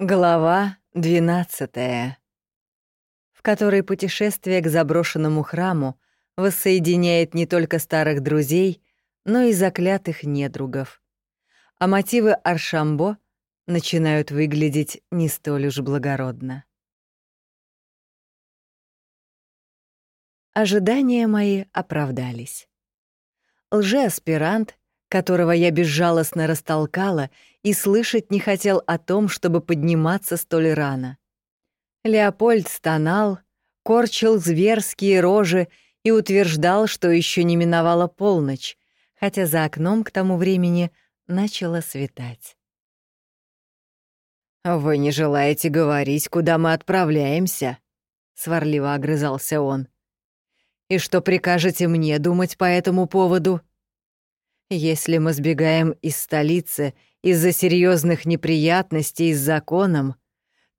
Глава 12, в которой путешествие к заброшенному храму воссоединяет не только старых друзей, но и заклятых недругов. А мотивы Аршамбо начинают выглядеть не столь уж благородно. Ожидания мои оправдались. Лжеаспирант, которого я безжалостно растолкала и слышать не хотел о том, чтобы подниматься столь рано. Леопольд стонал, корчил зверские рожи и утверждал, что еще не миновала полночь, хотя за окном к тому времени начало светать. «Вы не желаете говорить, куда мы отправляемся?» — сварливо огрызался он. И что прикажете мне думать по этому поводу? Если мы сбегаем из столицы из-за серьезных неприятностей с законом,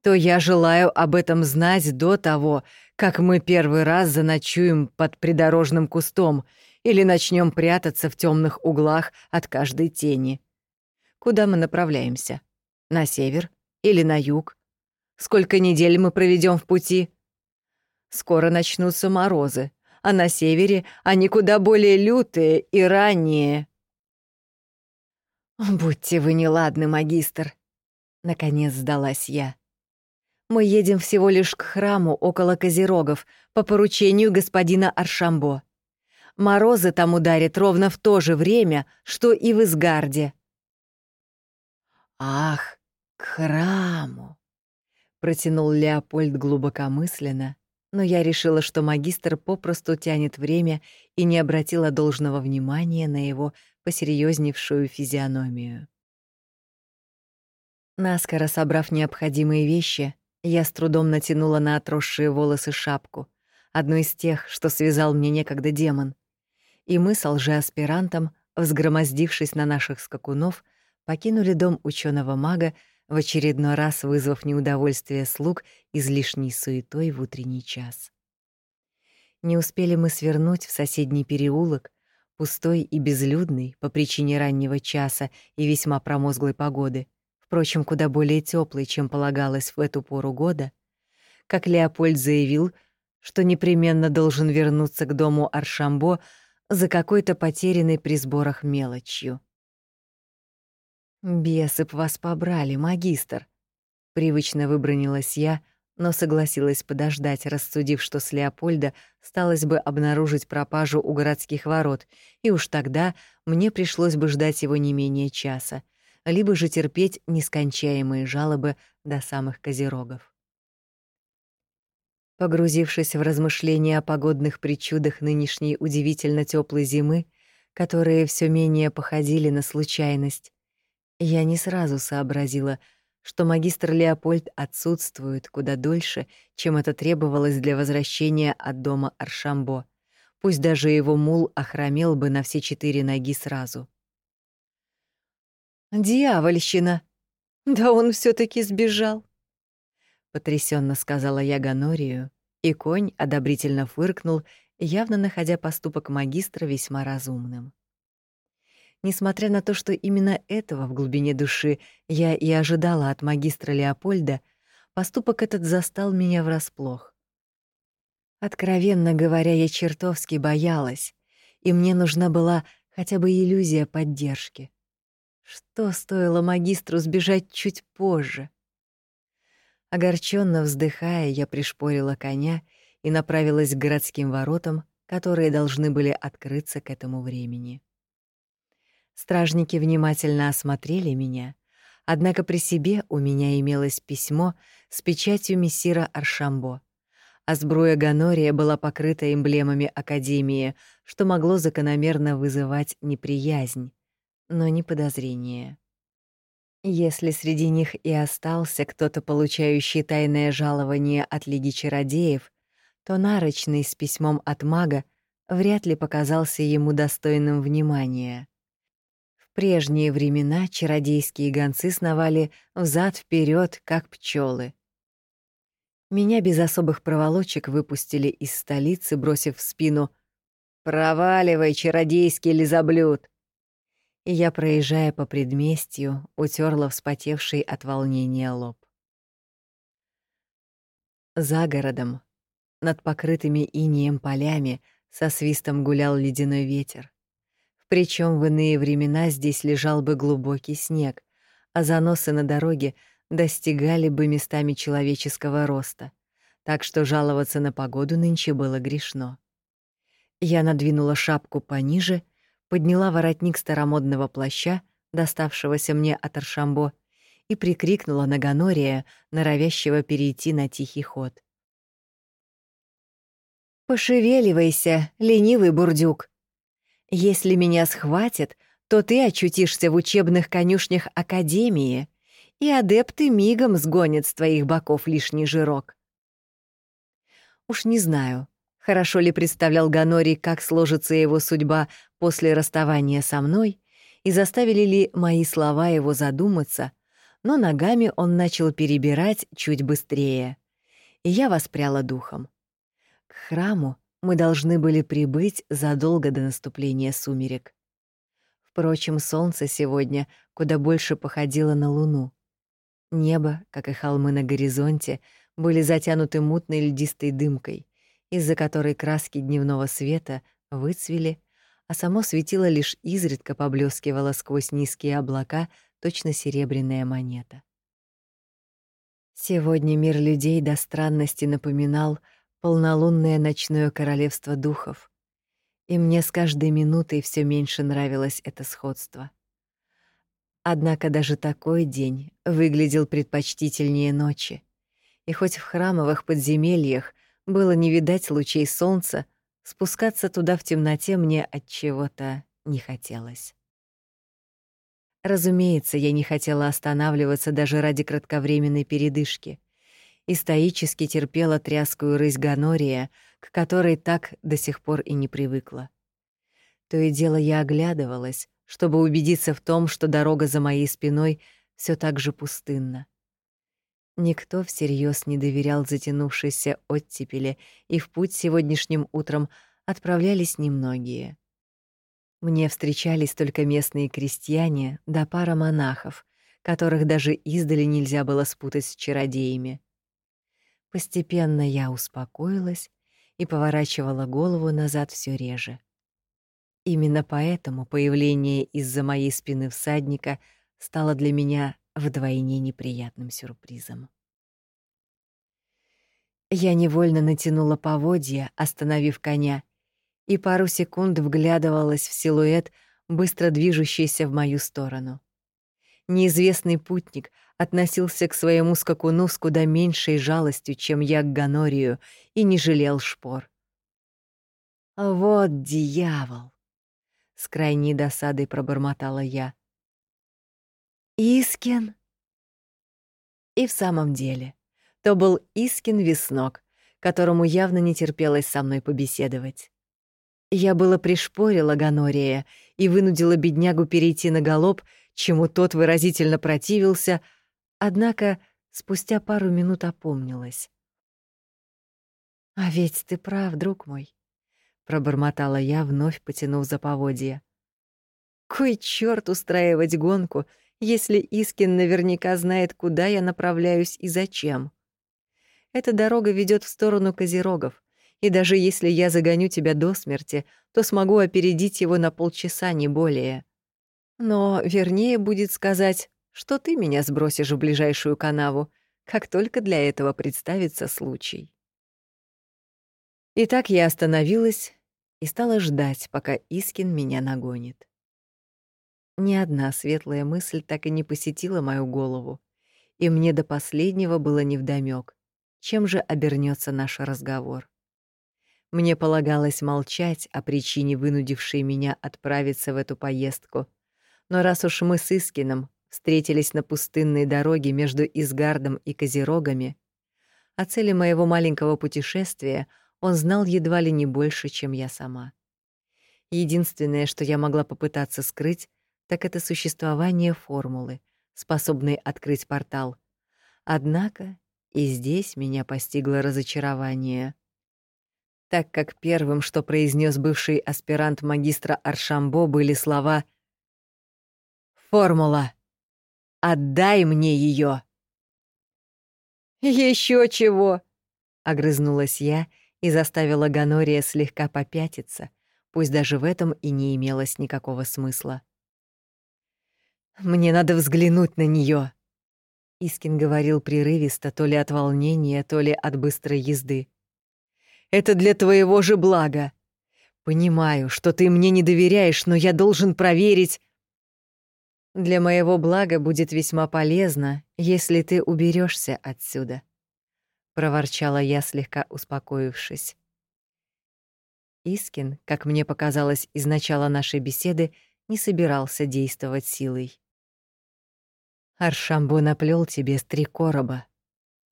то я желаю об этом знать до того, как мы первый раз заночуем под придорожным кустом или начнем прятаться в темных углах от каждой тени. Куда мы направляемся? На север или на юг? Сколько недель мы проведем в пути? Скоро начнутся морозы, а на севере они куда более лютые и ранние. «Будьте вы неладны, магистр», — наконец сдалась я. «Мы едем всего лишь к храму около Козерогов по поручению господина Аршамбо. Морозы там ударят ровно в то же время, что и в Изгарде». «Ах, к храму!» — протянул Леопольд глубокомысленно, но я решила, что магистр попросту тянет время и не обратила должного внимания на его посерьезневшую физиономию. Наскоро собрав необходимые вещи, я с трудом натянула на отросшие волосы шапку, одну из тех, что связал мне некогда демон. И мы с лжеаспирантом, взгромоздившись на наших скакунов, покинули дом ученого мага, в очередной раз вызвав неудовольствие слуг излишней суетой в утренний час. Не успели мы свернуть в соседний переулок, пустой и безлюдный по причине раннего часа и весьма промозглой погоды, впрочем, куда более теплый, чем полагалось в эту пору года, как Леопольд заявил, что непременно должен вернуться к дому Аршамбо за какой-то потерянной при сборах мелочью. «Бесы б вас побрали, магистр!» Привычно выбронилась я, но согласилась подождать, рассудив, что с Леопольда сталось бы обнаружить пропажу у городских ворот, и уж тогда мне пришлось бы ждать его не менее часа, либо же терпеть нескончаемые жалобы до самых козерогов. Погрузившись в размышления о погодных причудах нынешней удивительно теплой зимы, которые все менее походили на случайность, я не сразу сообразила, что магистр Леопольд отсутствует куда дольше, чем это требовалось для возвращения от дома Аршамбо. Пусть даже его мул охромел бы на все четыре ноги сразу. «Дьявольщина! Да он все таки сбежал!» Потрясенно сказала я Ганорию, и конь одобрительно фыркнул, явно находя поступок магистра весьма разумным. Несмотря на то, что именно этого в глубине души я и ожидала от магистра Леопольда, поступок этот застал меня врасплох. Откровенно говоря, я чертовски боялась, и мне нужна была хотя бы иллюзия поддержки. Что стоило магистру сбежать чуть позже? Огорченно вздыхая, я пришпорила коня и направилась к городским воротам, которые должны были открыться к этому времени. Стражники внимательно осмотрели меня, однако при себе у меня имелось письмо с печатью мессира Аршамбо, а сбруя Ганория была покрыта эмблемами Академии, что могло закономерно вызывать неприязнь, но не подозрение. Если среди них и остался кто-то, получающий тайное жалование от Лиги Чародеев, то нарочный с письмом от мага вряд ли показался ему достойным внимания прежние времена чародейские гонцы сновали взад вперед, как пчелы. Меня без особых проволочек выпустили из столицы, бросив в спину «Проваливай, чародейский лизоблюд!» И я, проезжая по предместью, утерла вспотевший от волнения лоб. За городом, над покрытыми инеем полями, со свистом гулял ледяной ветер. Причем в иные времена здесь лежал бы глубокий снег, а заносы на дороге достигали бы местами человеческого роста, так что жаловаться на погоду нынче было грешно. Я надвинула шапку пониже, подняла воротник старомодного плаща, доставшегося мне от Аршамбо, и прикрикнула на Ганория, норовящего перейти на тихий ход. «Пошевеливайся, ленивый бурдюк. Если меня схватят, то ты очутишься в учебных конюшнях Академии, и адепты мигом сгонят с твоих боков лишний жирок». Уж не знаю, хорошо ли представлял Ганорий, как сложится его судьба после расставания со мной, и заставили ли мои слова его задуматься — но ногами он начал перебирать чуть быстрее. И я воспряла духом. К храму мы должны были прибыть задолго до наступления сумерек. Впрочем, солнце сегодня куда больше походило на луну. Небо, как и холмы на горизонте, были затянуты мутной льдистой дымкой, из-за которой краски дневного света выцвели, а само светило лишь изредка поблескивало сквозь низкие облака точно серебряная монета. Сегодня мир людей до странности напоминал полнолунное ночное королевство духов, и мне с каждой минутой все меньше нравилось это сходство. Однако даже такой день выглядел предпочтительнее ночи, и хоть в храмовых подземельях было не видать лучей солнца, спускаться туда в темноте мне от чего-то не хотелось. Разумеется, я не хотела останавливаться даже ради кратковременной передышки и стоически терпела тряскую рысь Ганория, к которой так до сих пор и не привыкла. То и дело я оглядывалась, чтобы убедиться в том, что дорога за моей спиной все так же пустынна. Никто всерьез не доверял затянувшейся оттепели, и в путь сегодняшним утром отправлялись немногие. Мне встречались только местные крестьяне да пара монахов, которых даже издали нельзя было спутать с чародеями. Постепенно я успокоилась и поворачивала голову назад все реже. Именно поэтому появление из-за моей спины всадника стало для меня вдвойне неприятным сюрпризом. Я невольно натянула поводья, остановив коня, и пару секунд вглядывалась в силуэт, быстро движущийся в мою сторону. Неизвестный путник относился к своему скакуну с куда меньшей жалостью, чем я к Ганорию, и не жалел шпор. «Вот дьявол!» — с крайней досадой пробормотала я. «Искин?» И в самом деле, то был Искин Веснок, которому явно не терпелось со мной побеседовать. Я было пришпорила Ганория и вынудила беднягу перейти на галоп, чему тот выразительно противился, однако спустя пару минут опомнилась. «А ведь ты прав, друг мой», — пробормотала я, вновь потянув за поводья. «Кой чёрт устраивать гонку, если Искин наверняка знает, куда я направляюсь и зачем? Эта дорога ведет в сторону Козерогов, и даже если я загоню тебя до смерти, то смогу опередить его на полчаса, не более. Но вернее будет сказать, что ты меня сбросишь в ближайшую канаву, как только для этого представится случай. Итак, я остановилась и стала ждать, пока Искин меня нагонит. Ни одна светлая мысль так и не посетила мою голову, и мне до последнего было невдомёк, чем же обернется наш разговор. Мне полагалось молчать о причине, вынудившей меня отправиться в эту поездку. Но раз уж мы с Искином встретились на пустынной дороге между Изгардом и Козерогами, о цели моего маленького путешествия он знал едва ли не больше, чем я сама. Единственное, что я могла попытаться скрыть, так это существование формулы, способной открыть портал. Однако и здесь меня постигло разочарование — так как первым, что произнес бывший аспирант магистра Аршамбо, были слова «Формула! Отдай мне ее. Еще чего!» Огрызнулась я и заставила Ганория слегка попятиться, пусть даже в этом и не имелось никакого смысла. «Мне надо взглянуть на нее. Искин говорил прерывисто, то ли от волнения, то ли от быстрой езды. «Это для твоего же блага. Понимаю, что ты мне не доверяешь, но я должен проверить...» «Для моего блага будет весьма полезно, если ты уберешься отсюда», — проворчала я, слегка успокоившись. Искин, как мне показалось из начала нашей беседы, не собирался действовать силой. Аршамбо наплел тебе с три короба.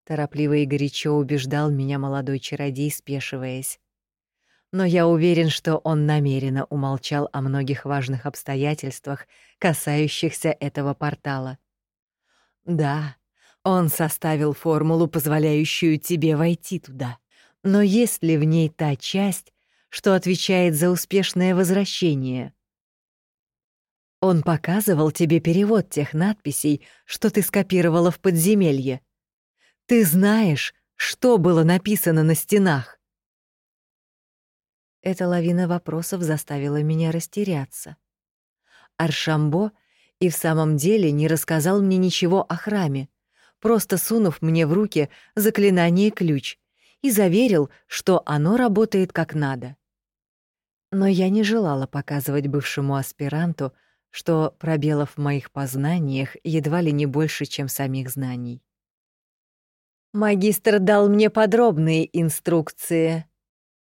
Торопливо и горячо убеждал меня молодой чародей, спешиваясь. Но я уверен, что он намеренно умолчал о многих важных обстоятельствах, касающихся этого портала. Да, он составил формулу, позволяющую тебе войти туда. Но есть ли в ней та часть, что отвечает за успешное возвращение? Он показывал тебе перевод тех надписей, что ты скопировала в подземелье. Ты знаешь, что было написано на стенах. Эта лавина вопросов заставила меня растеряться. Аршамбо и в самом деле не рассказал мне ничего о храме, просто сунув мне в руки заклинание ключ и заверил, что оно работает как надо. Но я не желала показывать бывшему аспиранту, что пробелов в моих познаниях едва ли не больше, чем самих знаний. «Магистр дал мне подробные инструкции», —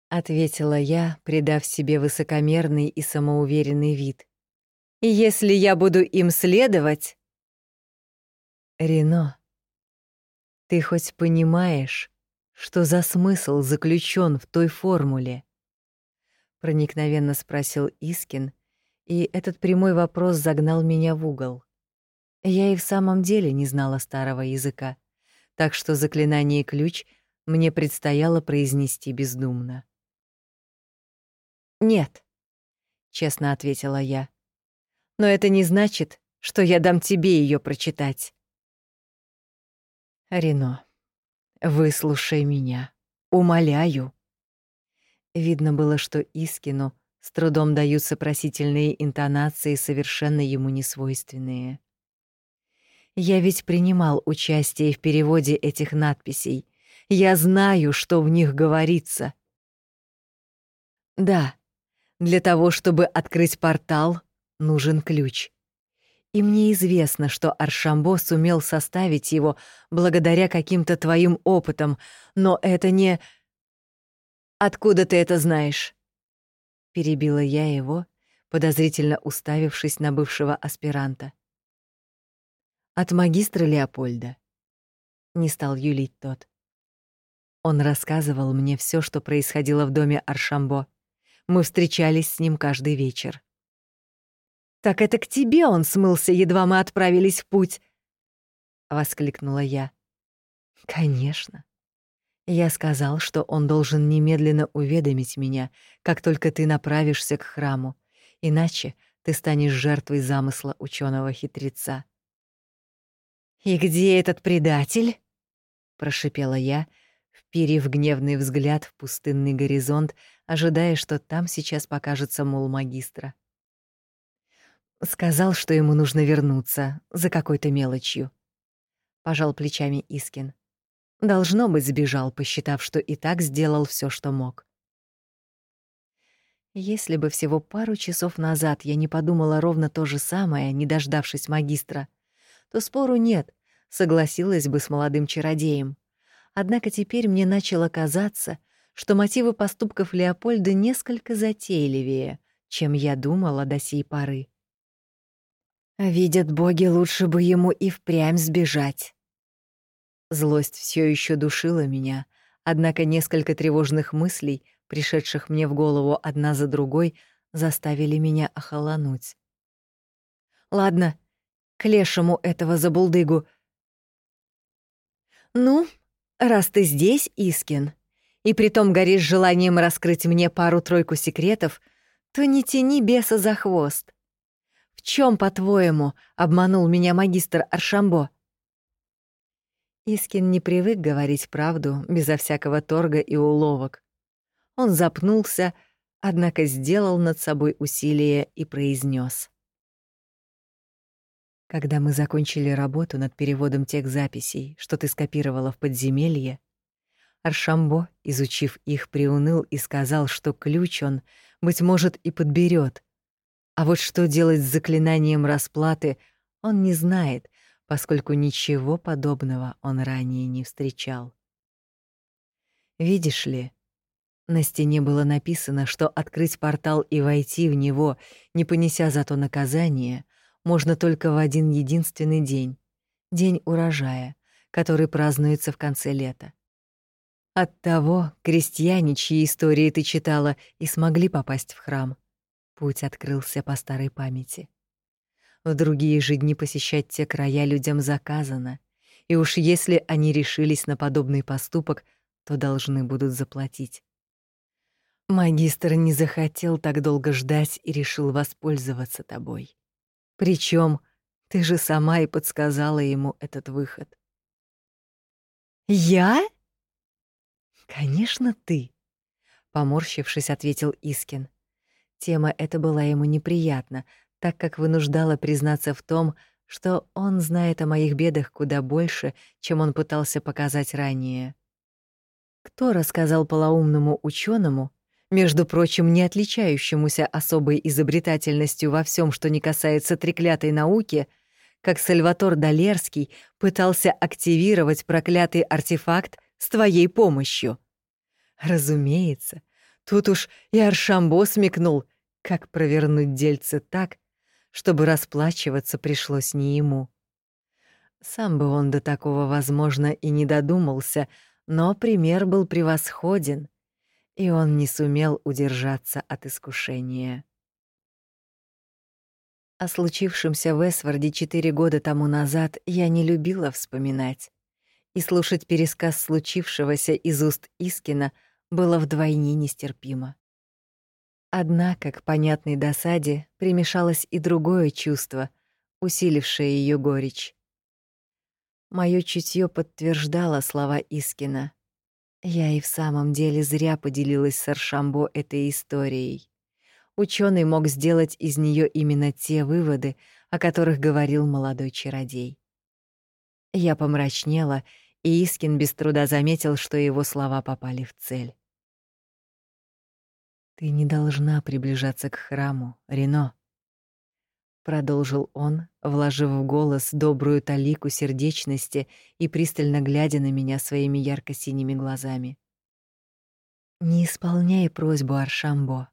ответила я, придав себе высокомерный и самоуверенный вид. «И если я буду им следовать...» «Рено, ты хоть понимаешь, что за смысл заключен в той формуле?» — проникновенно спросил Искин, и этот прямой вопрос загнал меня в угол. Я и в самом деле не знала старого языка, так что заклинание «ключ» мне предстояло произнести бездумно. «Нет», — честно ответила я. «Но это не значит, что я дам тебе ее прочитать». «Рено, выслушай меня, умоляю». Видно было, что Искину с трудом даются просительные интонации, совершенно ему несвойственные. Я ведь принимал участие в переводе этих надписей. Я знаю, что в них говорится. Да, для того, чтобы открыть портал, нужен ключ. И мне известно, что Аршамбо сумел составить его благодаря каким-то твоим опытам, но это не... Откуда ты это знаешь? перебила я его, подозрительно уставившись на бывшего аспиранта. От магистра Леопольда. Не стал юлить тот. Он рассказывал мне все, что происходило в доме Аршамбо. Мы встречались с ним каждый вечер. «Так это к тебе он смылся, едва мы отправились в путь!» — воскликнула я. «Конечно. Я сказал, что он должен немедленно уведомить меня, как только ты направишься к храму, иначе ты станешь жертвой замысла ученого хитреца. «И где этот предатель?» — прошипела я, вперив гневный взгляд в пустынный горизонт, ожидая, что там сейчас покажется мол магистра. Сказал, что ему нужно вернуться за какой-то мелочью. Пожал плечами Искин. Должно быть, сбежал, посчитав, что и так сделал все, что мог. Если бы всего пару часов назад я не подумала ровно то же самое, не дождавшись магистра, то спору нет, согласилась бы с молодым чародеем. Однако теперь мне начало казаться, что мотивы поступков Леопольда несколько затейливее, чем я думала до сей поры. Видят боги, лучше бы ему и впрямь сбежать. Злость все еще душила меня, однако несколько тревожных мыслей, пришедших мне в голову одна за другой, заставили меня охолонуть. Ладно, к лешему этого забулдыгу. Ну, раз ты здесь, Искин, и притом горишь желанием раскрыть мне пару-тройку секретов, то не тяни беса за хвост. В чем, по-твоему, обманул меня магистр Аршамбо? Искин не привык говорить правду безо всякого торга и уловок. Он запнулся, однако сделал над собой усилие и произнес: Когда мы закончили работу над переводом тех записей, что ты скопировала в подземелье, Аршамбо, изучив их, приуныл и сказал, что ключ он, быть может, и подберет. А вот что делать с заклинанием расплаты, он не знает, поскольку ничего подобного он ранее не встречал. Видишь ли, на стене было написано, что открыть портал и войти в него, не понеся зато наказания, можно только в один единственный день — день урожая, который празднуется в конце лета. Оттого крестьяне, чьи истории ты читала, и смогли попасть в храм. Путь открылся по старой памяти. В другие же дни посещать те края людям заказано, и уж если они решились на подобный поступок, то должны будут заплатить. Магистр не захотел так долго ждать и решил воспользоваться тобой. Причем ты же сама и подсказала ему этот выход. Я? Конечно, ты, поморщившись, ответил Искин. Тема эта была ему неприятна, так как вынуждала признаться в том, что он знает о моих бедах куда больше, чем он пытался показать ранее. Кто рассказал полоумному учёному, между прочим, не отличающемуся особой изобретательностью во всем, что не касается треклятой науки, как Сальватор Далерский пытался активировать проклятый артефакт с твоей помощью. Разумеется, тут уж и Аршамбо смекнул, как провернуть дельце так, чтобы расплачиваться пришлось не ему. Сам бы он до такого, возможно, и не додумался, но пример был превосходен — и он не сумел удержаться от искушения. О случившемся в Эсварде четыре года тому назад я не любила вспоминать, и слушать пересказ случившегося из уст Искина было вдвойне нестерпимо. Однако к понятной досаде примешалось и другое чувство, усилившее ее горечь. Моё чутье подтверждало слова Искина. Я и в самом деле зря поделилась с Аршамбо этой историей. Ученый мог сделать из нее именно те выводы, о которых говорил молодой чародей. Я помрачнела, и Искин без труда заметил, что его слова попали в цель. «Ты не должна приближаться к храму, Рено», продолжил он, вложив в голос добрую талику сердечности и пристально глядя на меня своими ярко-синими глазами. Не исполняй просьбу Аршамбо.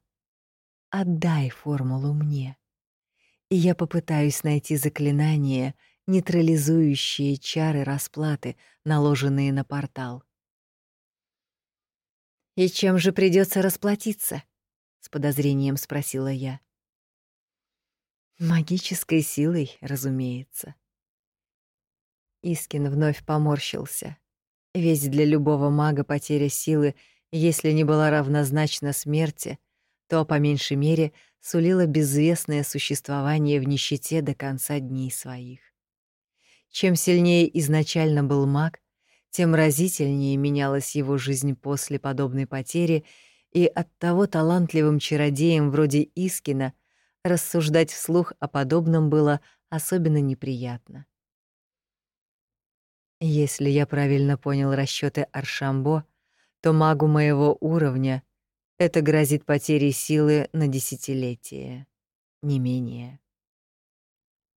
Отдай формулу мне, и я попытаюсь найти заклинание, нейтрализующее чары расплаты, наложенные на портал. И чем же придется расплатиться? с подозрением спросила я. Магической силой, разумеется. Искин вновь поморщился. Ведь для любого мага потеря силы, если не была равнозначна смерти, то, по меньшей мере, сулила безвестное существование в нищете до конца дней своих. Чем сильнее изначально был маг, тем разительнее менялась его жизнь после подобной потери, и оттого талантливым чародеям вроде Искина — Рассуждать вслух о подобном было особенно неприятно. Если я правильно понял расчёты Аршамбо, то магу моего уровня это грозит потерей силы на десятилетие, не менее.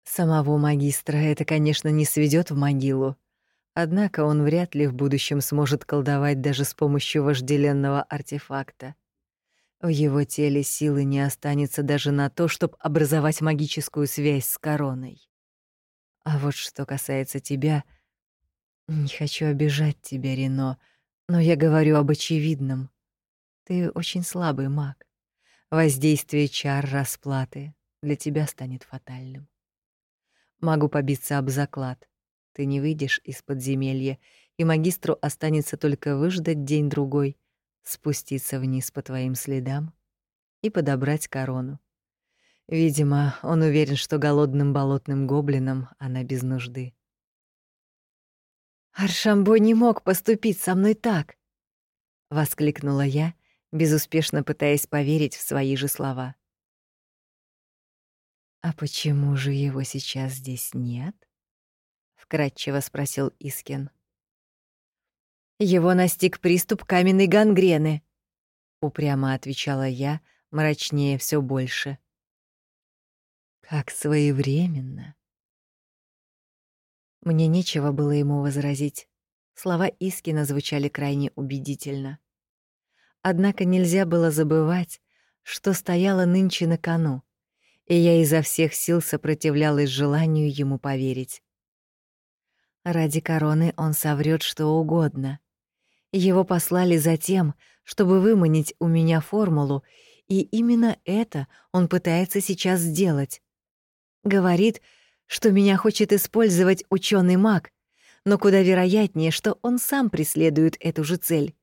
Самого магистра это, конечно, не сведёт в могилу, однако он вряд ли в будущем сможет колдовать даже с помощью вожделенного артефакта. В его теле силы не останется даже на то, чтобы образовать магическую связь с короной. А вот что касается тебя, не хочу обижать тебя, Рено, но я говорю об очевидном. Ты очень слабый маг. Воздействие чар расплаты для тебя станет фатальным. Могу побиться об заклад. Ты не выйдешь из подземелья, и магистру останется только выждать день-другой — спуститься вниз по твоим следам и подобрать корону. Видимо, он уверен, что голодным болотным гоблинам она без нужды. Аршамбо не мог поступить со мной так, воскликнула я, безуспешно пытаясь поверить в свои же слова. А почему же его сейчас здесь нет? вкратчиво спросил Искин. Его настиг приступ каменной гангрены, упрямо отвечала я, мрачнее все больше. Как своевременно. Мне нечего было ему возразить. Слова Искина звучали крайне убедительно. Однако нельзя было забывать, что стояло нынче на кону, и я изо всех сил сопротивлялась желанию ему поверить. Ради короны он соврет что угодно. Его послали за тем, чтобы выманить у меня формулу, и именно это он пытается сейчас сделать. Говорит, что меня хочет использовать ученый маг, но куда вероятнее, что он сам преследует эту же цель.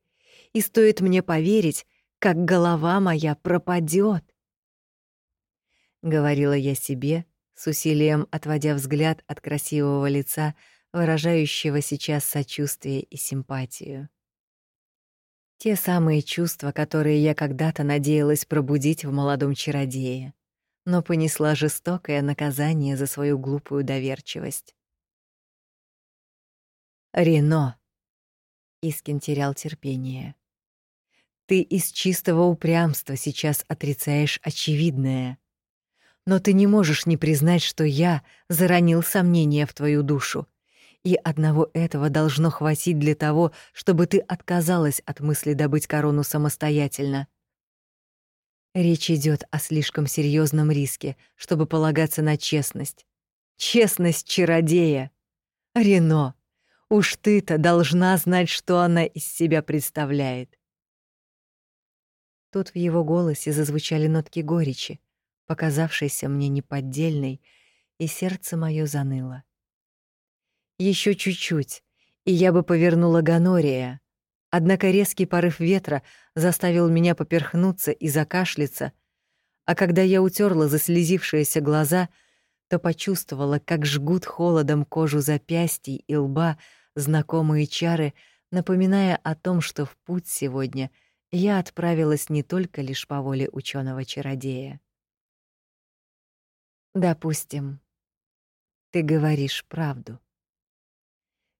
И стоит мне поверить, как голова моя пропадет. Говорила я себе, с усилием отводя взгляд от красивого лица, выражающего сейчас сочувствие и симпатию. Те самые чувства, которые я когда-то надеялась пробудить в молодом чародее, но понесла жестокое наказание за свою глупую доверчивость. «Рено!» — Искин терял терпение. «Ты из чистого упрямства сейчас отрицаешь очевидное. Но ты не можешь не признать, что я заронил сомнения в твою душу, и одного этого должно хватить для того, чтобы ты отказалась от мысли добыть корону самостоятельно. Речь идет о слишком серьезном риске, чтобы полагаться на честность. Честность чародея. Рено, уж ты-то должна знать, что она из себя представляет. Тут в его голосе зазвучали нотки горечи, показавшейся мне неподдельной, и сердце мое заныло. Еще чуть-чуть, и я бы повернула Ганория. Однако резкий порыв ветра заставил меня поперхнуться и закашляться, а когда я утерла заслезившиеся глаза, то почувствовала, как жгут холодом кожу запястий и лба знакомые чары, напоминая о том, что в путь сегодня я отправилась не только лишь по воле ученого чародея Допустим, ты говоришь правду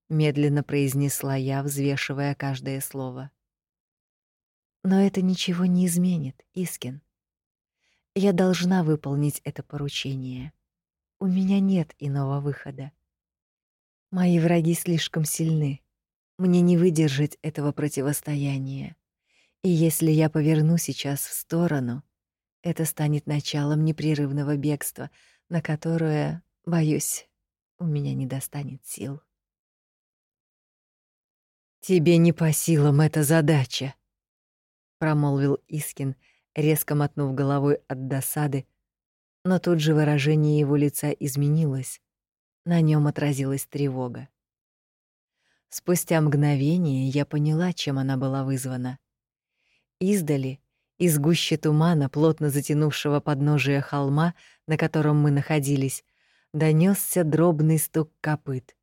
медленно произнесла я, взвешивая каждое слово. Но это ничего не изменит, Искин. Я должна выполнить это поручение. У меня нет иного выхода. Мои враги слишком сильны. Мне не выдержать этого противостояния. И если я поверну сейчас в сторону, это станет началом непрерывного бегства, на которое, боюсь, у меня не достанет сил. Тебе не по силам эта задача, промолвил Искин, резко мотнув головой от досады, но тут же выражение его лица изменилось. На нем отразилась тревога. Спустя мгновение я поняла, чем она была вызвана. Издали, из гуще тумана, плотно затянувшего подножие холма, на котором мы находились, донесся дробный стук копыт.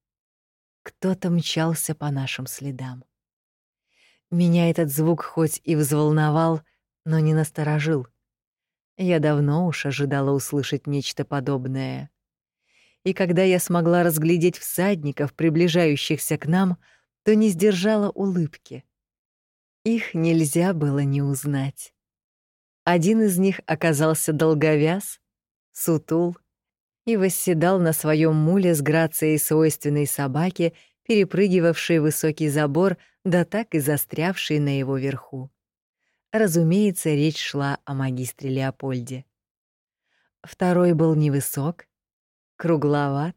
Кто-то мчался по нашим следам. Меня этот звук хоть и взволновал, но не насторожил. Я давно уж ожидала услышать нечто подобное. И когда я смогла разглядеть всадников, приближающихся к нам, то не сдержала улыбки. Их нельзя было не узнать. Один из них оказался долговяз, сутул и восседал на своем муле с грацией свойственной собаке, перепрыгивавшей высокий забор, да так и застрявшей на его верху. Разумеется, речь шла о магистре Леопольде. Второй был невысок, кругловат,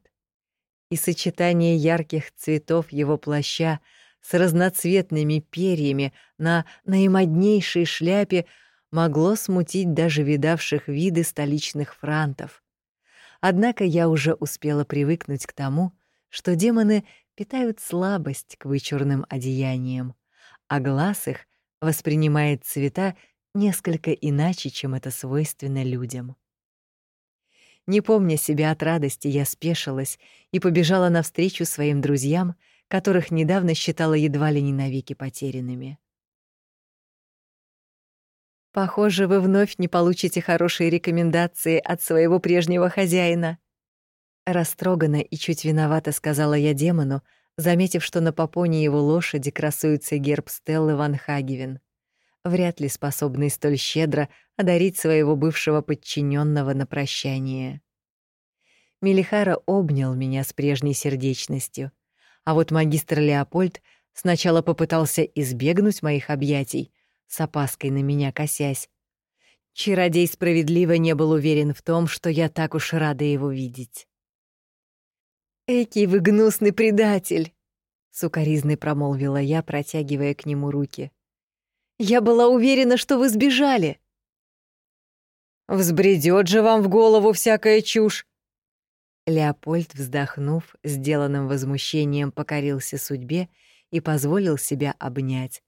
и сочетание ярких цветов его плаща с разноцветными перьями на наимоднейшей шляпе могло смутить даже видавших виды столичных франтов. Однако я уже успела привыкнуть к тому, что демоны питают слабость к вычурным одеяниям, а глаз их воспринимает цвета несколько иначе, чем это свойственно людям. Не помня себя от радости, я спешилась и побежала навстречу своим друзьям, которых недавно считала едва ли не навеки потерянными. Похоже, вы вновь не получите хорошие рекомендации от своего прежнего хозяина. Растроганно и чуть виновато сказала я демону, заметив, что на попоне его лошади красуется герб Стеллы Ван Хагевен, вряд ли способный столь щедро одарить своего бывшего подчиненного на прощание. Мелихара обнял меня с прежней сердечностью, а вот магистр Леопольд сначала попытался избегнуть моих объятий, с опаской на меня косясь. Чародей справедливо не был уверен в том, что я так уж рада его видеть. «Экий вы гнусный предатель!» — сукоризной промолвила я, протягивая к нему руки. «Я была уверена, что вы сбежали!» «Взбредёт же вам в голову всякая чушь!» Леопольд, вздохнув, сделанным возмущением покорился судьбе и позволил себя обнять,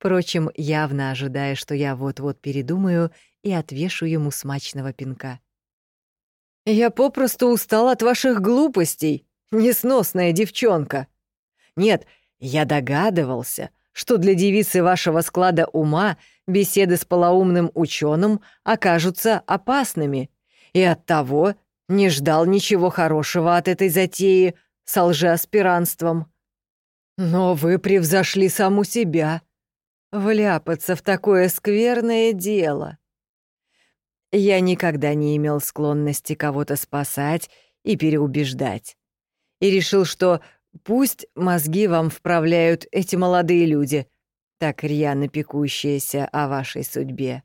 впрочем, явно ожидая, что я вот-вот передумаю и отвешу ему смачного пинка. «Я попросту устал от ваших глупостей, несносная девчонка. Нет, я догадывался, что для девицы вашего склада ума беседы с полоумным ученым окажутся опасными, и оттого не ждал ничего хорошего от этой затеи с лжеаспиранством. Но вы превзошли саму себя. Вляпаться в такое скверное дело. Я никогда не имел склонности кого-то спасать и переубеждать. И решил, что пусть мозги вам вправляют эти молодые люди, так рьяно пекущиеся о вашей судьбе.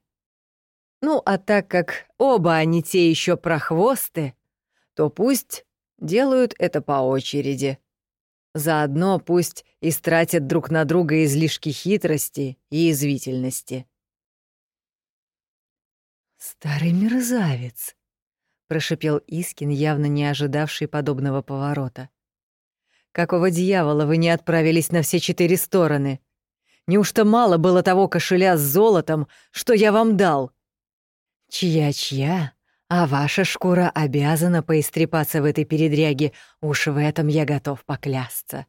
Ну, а так как оба они те еще прохвосты, то пусть делают это по очереди. Заодно пусть истратят друг на друга излишки хитрости и извительности. «Старый мерзавец», — прошипел Искин, явно не ожидавший подобного поворота. «Какого дьявола вы не отправились на все четыре стороны? Неужто мало было того кошеля с золотом, что я вам дал?» «Чья-чья? А ваша шкура обязана поистрепаться в этой передряге, уж в этом я готов поклясться».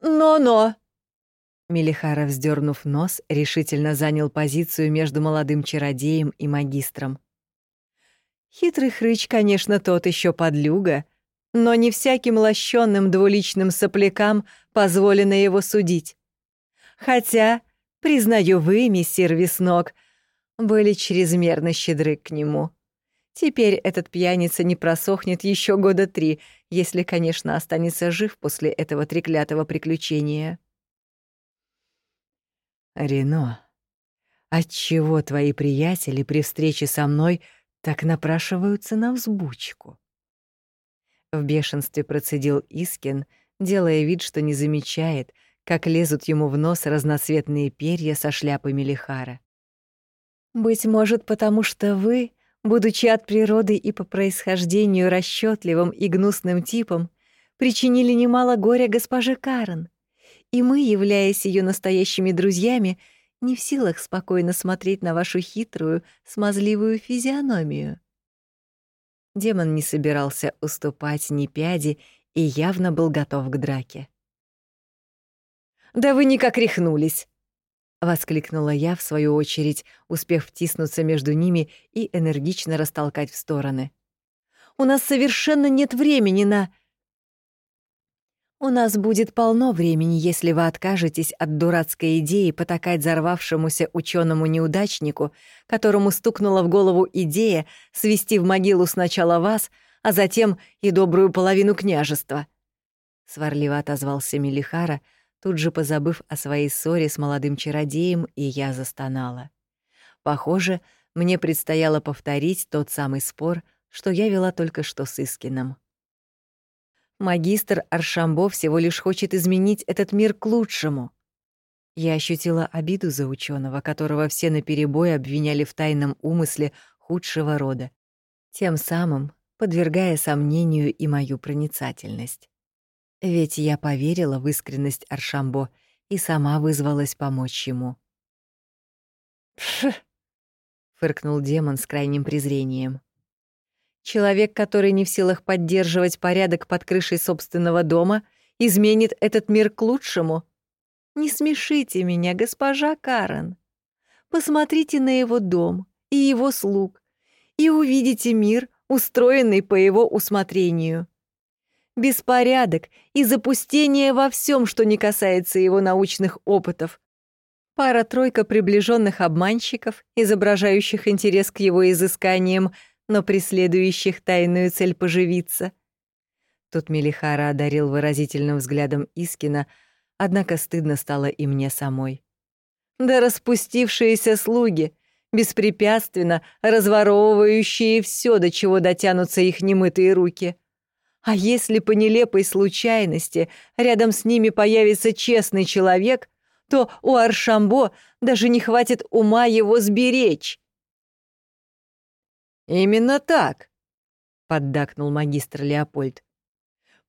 «Но-но!» Мелихара, вздернув нос, решительно занял позицию между молодым чародеем и магистром. Хитрый хрыч, конечно, тот еще подлюга, но не всяким лощенным двуличным соплякам позволено его судить. Хотя, признаю вы, мистер Веснок, были чрезмерно щедры к нему. Теперь этот пьяница не просохнет еще года три, если, конечно, останется жив после этого треклятого приключения. Рено, отчего твои приятели при встрече со мной так напрашиваются на взбучку? В бешенстве процедил Искин, делая вид, что не замечает, как лезут ему в нос разноцветные перья со шляпами лихара. Быть может, потому что вы, будучи от природы и по происхождению расчетливым и гнусным типом, причинили немало горя госпоже Карен, и мы, являясь ее настоящими друзьями, не в силах спокойно смотреть на вашу хитрую, смазливую физиономию. Демон не собирался уступать ни пяди и явно был готов к драке. «Да вы никак рехнулись!» Воскликнула я в свою очередь, успев втиснуться между ними и энергично растолкать в стороны. У нас совершенно нет времени на У нас будет полно времени, если вы откажетесь от дурацкой идеи потакать взорвавшемуся ученому неудачнику которому стукнула в голову идея свести в могилу сначала вас, а затем и добрую половину княжества. Сварливо отозвался Мелихара, тут же позабыв о своей ссоре с молодым чародеем, и я застонала. Похоже, мне предстояло повторить тот самый спор, что я вела только что с Искином. Магистр Аршамбо всего лишь хочет изменить этот мир к лучшему. Я ощутила обиду за ученого, которого все наперебой обвиняли в тайном умысле худшего рода, тем самым подвергая сомнению и мою проницательность. Ведь я поверила в искренность Аршамбо и сама вызвалась помочь ему. «Пф!» — фыркнул демон с крайним презрением. Человек, который не в силах поддерживать порядок под крышей собственного дома изменит этот мир к лучшему? Не смешите меня, госпожа Карен. Посмотрите на его дом и его слуг, и увидите мир, устроенный по его усмотрению. Беспорядок и запустение во всем, что не касается его научных опытов. Пара-тройка приближенных обманщиков, изображающих интерес к его изысканиям, но преследующих тайную цель поживиться. Тут Мелихара одарил выразительным взглядом Искина, однако стыдно стало и мне самой. Да распустившиеся слуги, беспрепятственно разворовывающие все, до чего дотянутся их немытые руки. А если по нелепой случайности рядом с ними появится честный человек, то у Аршамбо даже не хватит ума его сберечь. «Именно так», — поддакнул магистр Леопольд.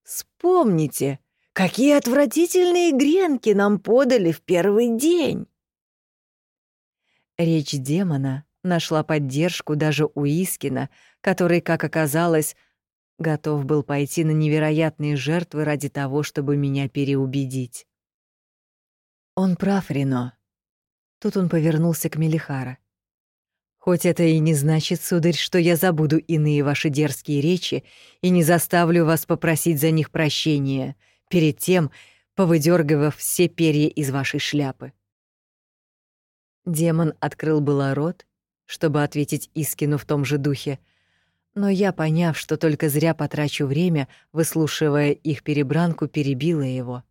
«Вспомните, какие отвратительные гренки нам подали в первый день!» Речь демона нашла поддержку даже у Искина, который, как оказалось, готов был пойти на невероятные жертвы ради того, чтобы меня переубедить. Он прав, Рено. Тут он повернулся к Мелихара. Хоть это и не значит, сударь, что я забуду иные ваши дерзкие речи и не заставлю вас попросить за них прощения, перед тем, повыдергивав все перья из вашей шляпы. Демон открыл было рот, чтобы ответить Искину в том же духе, но я, поняв, что только зря потрачу время, выслушивая их перебранку, перебила его.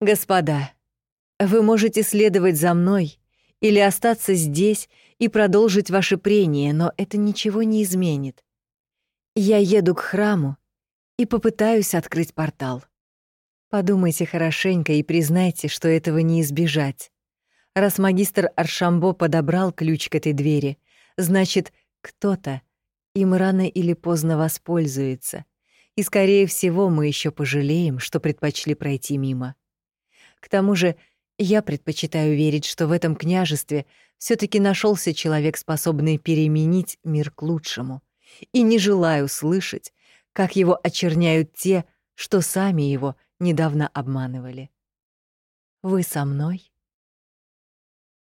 «Господа, вы можете следовать за мной или остаться здесь и продолжить ваше прение, но это ничего не изменит. Я еду к храму и попытаюсь открыть портал. Подумайте хорошенько и признайте, что этого не избежать. Раз магистр Аршамбо подобрал ключ к этой двери, значит, кто-то им рано или поздно воспользуется. И, скорее всего, мы еще пожалеем, что предпочли пройти мимо. К тому же, я предпочитаю верить, что в этом княжестве все таки нашелся человек, способный переменить мир к лучшему, и не желаю слышать, как его очерняют те, что сами его недавно обманывали. Вы со мной?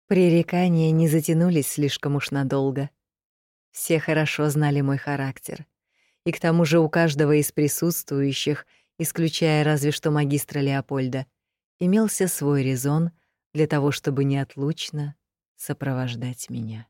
Пререкания не затянулись слишком уж надолго. Все хорошо знали мой характер. И к тому же у каждого из присутствующих, исключая разве что магистра Леопольда, имелся свой резон для того, чтобы неотлучно сопровождать меня.